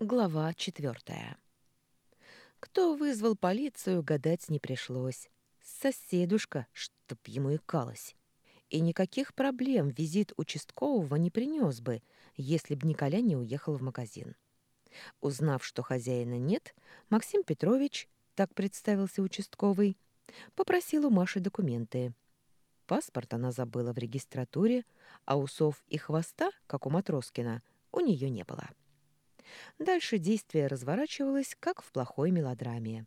Глава четвертая. Кто вызвал полицию, гадать не пришлось. Соседушка, чтоб ему икалось. И никаких проблем визит участкового не принес бы, если б Николя не уехал в магазин. Узнав, что хозяина нет, Максим Петрович, так представился участковый, попросил у Маши документы. Паспорт она забыла в регистратуре, а усов и хвоста, как у Матроскина, у нее не было. Дальше действие разворачивалось, как в плохой мелодраме.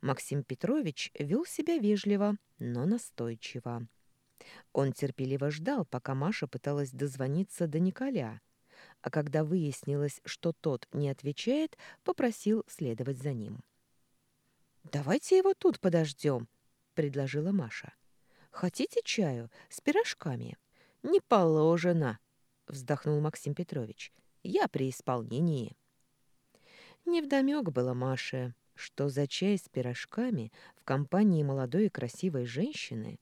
Максим Петрович вел себя вежливо, но настойчиво. Он терпеливо ждал, пока Маша пыталась дозвониться до Николя, а когда выяснилось, что тот не отвечает, попросил следовать за ним. «Давайте его тут подождем», — предложила Маша. «Хотите чаю с пирожками?» «Не положено», — вздохнул Максим Петрович. Я при исполнении. Невдомёк было Маше, что за чай с пирожками в компании молодой и красивой женщины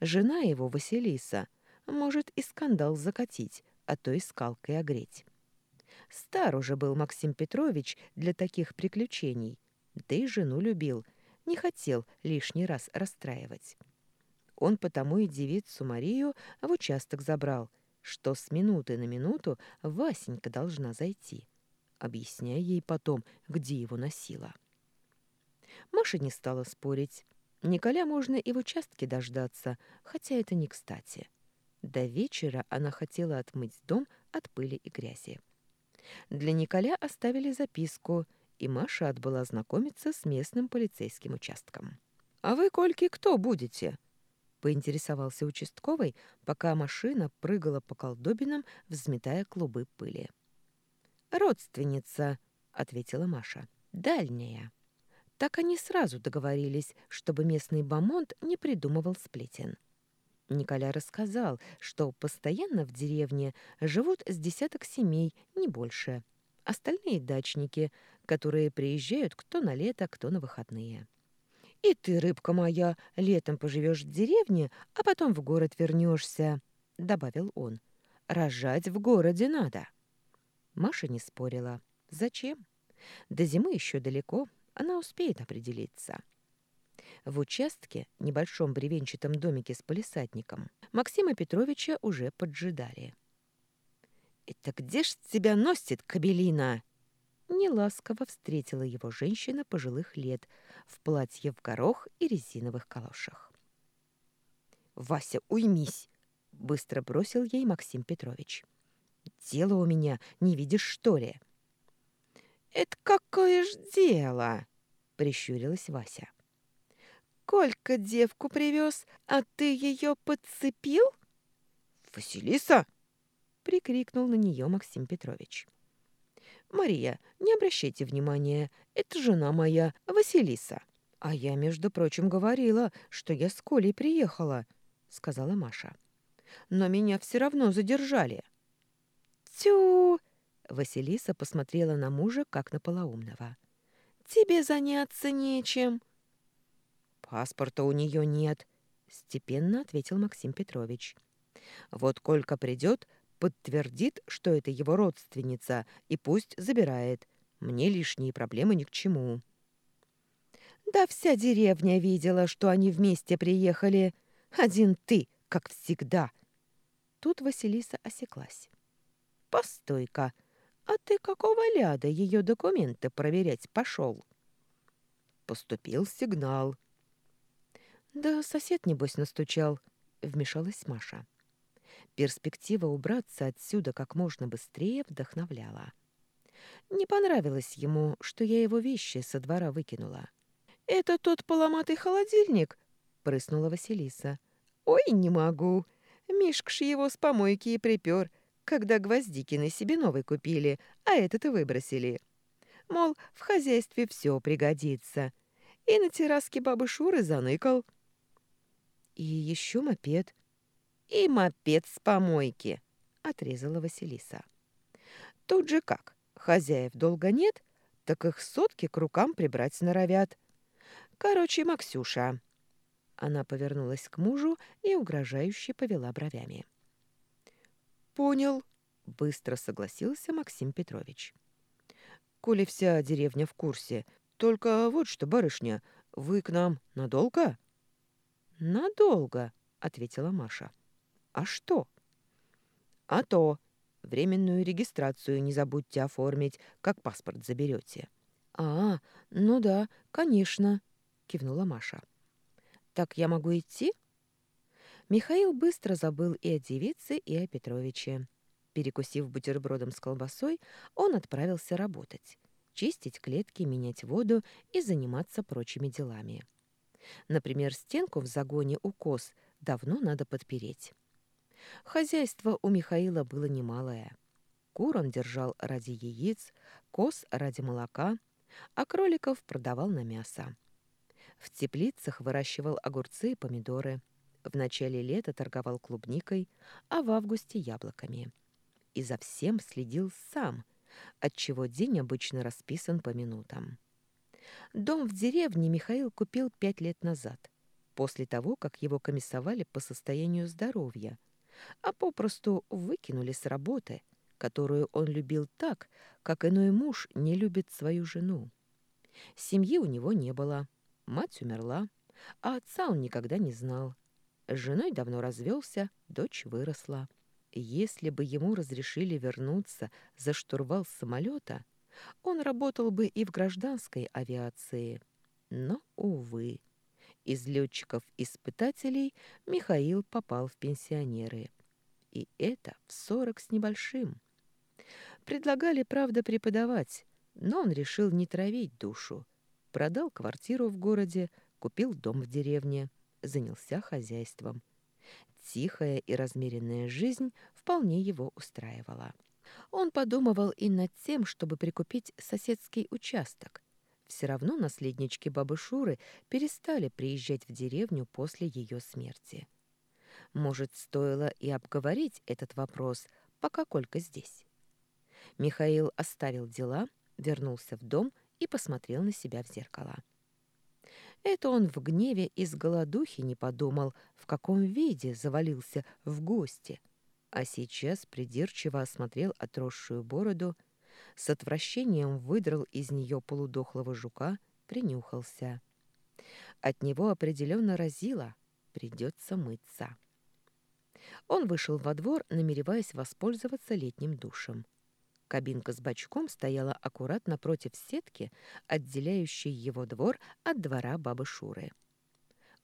жена его, Василиса, может и скандал закатить, а то и скалкой огреть. Стар уже был Максим Петрович для таких приключений, да и жену любил, не хотел лишний раз расстраивать. Он потому и девицу Марию в участок забрал — что с минуты на минуту Васенька должна зайти, объясняя ей потом, где его носила. Маша не стала спорить. Николя можно и в участке дождаться, хотя это не кстати. До вечера она хотела отмыть дом от пыли и грязи. Для Николя оставили записку, и Маша отбыла знакомиться с местным полицейским участком. «А вы, Кольки, кто будете?» Поинтересовался участковый, пока машина прыгала по колдобинам, взметая клубы пыли. «Родственница», — ответила Маша, — «дальняя». Так они сразу договорились, чтобы местный бомонд не придумывал сплетен. Николя рассказал, что постоянно в деревне живут с десяток семей, не больше. Остальные дачники, которые приезжают кто на лето, кто на выходные. И ты, рыбка моя, летом поживешь в деревне, а потом в город вернешься, — добавил он. Рожать в городе надо. Маша не спорила. Зачем? До зимы еще далеко, она успеет определиться. В участке, небольшом бревенчатом домике с полисадником, Максима Петровича уже поджидали. «Это где ж тебя носит, кабелина?» Неласково встретила его женщина пожилых лет в платье в горох и резиновых калошах. «Вася, уймись!» — быстро бросил ей Максим Петрович. «Дело у меня, не видишь, что ли?» «Это какое ж дело!» — прищурилась Вася. «Колька девку привез, а ты ее подцепил?» «Василиса!» — прикрикнул на нее Максим Петрович. «Мария, не обращайте внимания, это жена моя, Василиса». «А я, между прочим, говорила, что я с Колей приехала», — сказала Маша. «Но меня все равно задержали». «Тю!» — Василиса посмотрела на мужа, как на полоумного. «Тебе заняться нечем». «Паспорта у нее нет», — степенно ответил Максим Петрович. «Вот Колька придет, подтвердит, что это его родственница, и пусть забирает. Мне лишние проблемы ни к чему. Да вся деревня видела, что они вместе приехали. Один ты, как всегда. Тут Василиса осеклась. Постой-ка, а ты какого ляда ее документы проверять пошел? Поступил сигнал. Да сосед, небось, настучал, вмешалась Маша. Перспектива убраться отсюда как можно быстрее вдохновляла. Не понравилось ему, что я его вещи со двора выкинула. «Это тот поломатый холодильник?» — прыснула Василиса. «Ой, не могу. Мишкш его с помойки и припер, когда гвоздики себе новый купили, а этот и выбросили. Мол, в хозяйстве все пригодится. И на терраске бабы Шуры заныкал». «И еще мопед», и мопед с помойки», — отрезала Василиса. «Тут же как, хозяев долго нет, так их сотки к рукам прибрать норовят. Короче, Максюша». Она повернулась к мужу и угрожающе повела бровями. «Понял», — быстро согласился Максим Петрович. коли вся деревня в курсе. Только вот что, барышня, вы к нам надолго?» «Надолго», — ответила Маша. «А что?» «А то. Временную регистрацию не забудьте оформить, как паспорт заберете». «А, ну да, конечно», — кивнула Маша. «Так я могу идти?» Михаил быстро забыл и о девице, и о Петровиче. Перекусив бутербродом с колбасой, он отправился работать, чистить клетки, менять воду и заниматься прочими делами. Например, стенку в загоне у коз давно надо подпереть. Хозяйство у Михаила было немалое. Кур он держал ради яиц, коз ради молока, а кроликов продавал на мясо. В теплицах выращивал огурцы и помидоры – в начале лета торговал клубникой, а в августе яблоками. И за всем следил сам, отчего день обычно расписан по минутам. Дом в деревне Михаил купил пять лет назад, после того, как его комиссовали по состоянию здоровья, а попросту выкинули с работы, которую он любил так, как иной муж не любит свою жену. Семьи у него не было, мать умерла, а отца он никогда не знал, с женой давно развелся, дочь выросла. Если бы ему разрешили вернуться за штурвал самолета, он работал бы и в гражданской авиации. Но, увы, из летчиков-испытателей Михаил попал в пенсионеры. И это в сорок с небольшим. Предлагали, правда, преподавать, но он решил не травить душу. Продал квартиру в городе, купил дом в деревне – занялся хозяйством. Тихая и размеренная жизнь вполне его устраивала. Он подумывал и над тем, чтобы прикупить соседский участок. Все равно наследнички бабы Шуры перестали приезжать в деревню после ее смерти. Может, стоило и обговорить этот вопрос, пока Колька здесь. Михаил оставил дела, вернулся в дом и посмотрел на себя в зеркало. Это он в гневе из голодухи не подумал, в каком виде завалился в гости, а сейчас придирчиво осмотрел отросшую бороду, с отвращением выдрал из нее полудохлого жука, принюхался. От него определенно разило, придется мыться. Он вышел во двор, намереваясь воспользоваться летним душем. Кабинка с бачком стояла аккуратно против сетки, отделяющей его двор от двора бабы Шуры.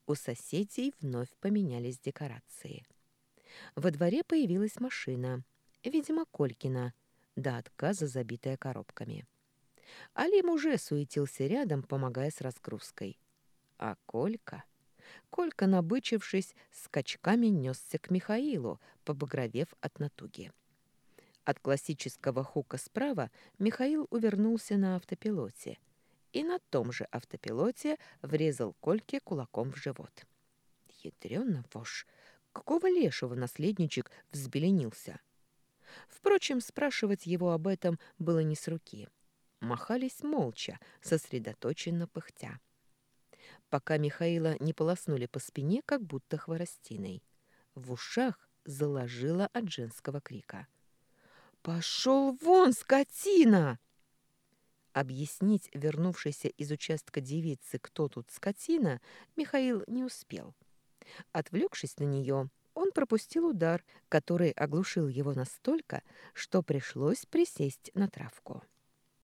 У соседей вновь поменялись декорации. Во дворе появилась машина, видимо, Колькина, до отказа забитая коробками. Алим уже суетился рядом, помогая с разгрузкой. А Колька... Колька, набычившись, скачками несся к Михаилу, побагровев от натуги. От классического хука справа Михаил увернулся на автопилоте и на том же автопилоте врезал Кольке кулаком в живот. Ядрёно вошь! Какого лешего наследничек взбеленился? Впрочем, спрашивать его об этом было не с руки. Махались молча, сосредоточенно пыхтя. Пока Михаила не полоснули по спине, как будто хворостиной. В ушах заложило от женского крика — «Пошел вон, скотина!» Объяснить вернувшейся из участка девицы, кто тут скотина, Михаил не успел. Отвлекшись на нее, он пропустил удар, который оглушил его настолько, что пришлось присесть на травку.